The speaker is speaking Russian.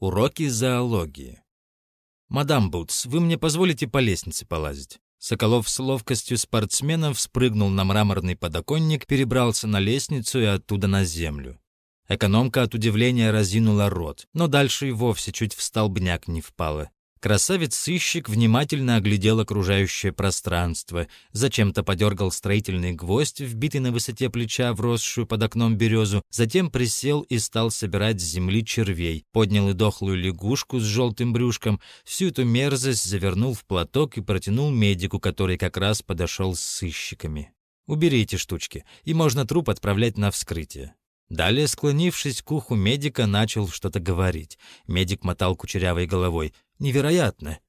Уроки зоологии. «Мадам Бутс, вы мне позволите по лестнице полазить?» Соколов с ловкостью спортсмена спрыгнул на мраморный подоконник, перебрался на лестницу и оттуда на землю. Экономка от удивления разинула рот, но дальше и вовсе чуть в столбняк не впала. Красавец-сыщик внимательно оглядел окружающее пространство, зачем-то подергал строительный гвоздь, вбитый на высоте плеча, вросшую под окном березу, затем присел и стал собирать с земли червей, поднял и дохлую лягушку с желтым брюшком, всю эту мерзость завернул в платок и протянул медику, который как раз подошел с сыщиками. «Уберите штучки, и можно труп отправлять на вскрытие». Далее, склонившись к уху медика, начал что-то говорить. Медик мотал кучерявой головой. «Невероятно!